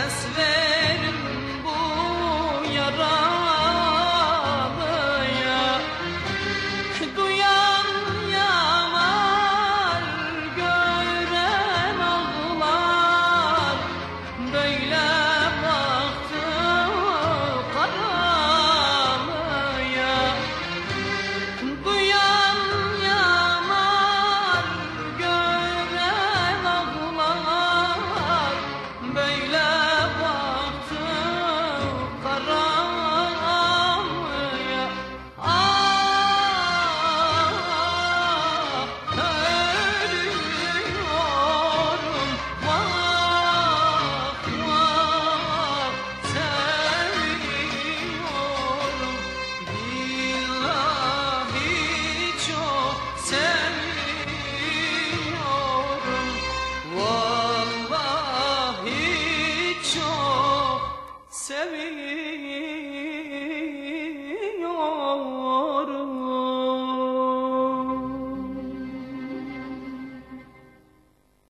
essas velhas.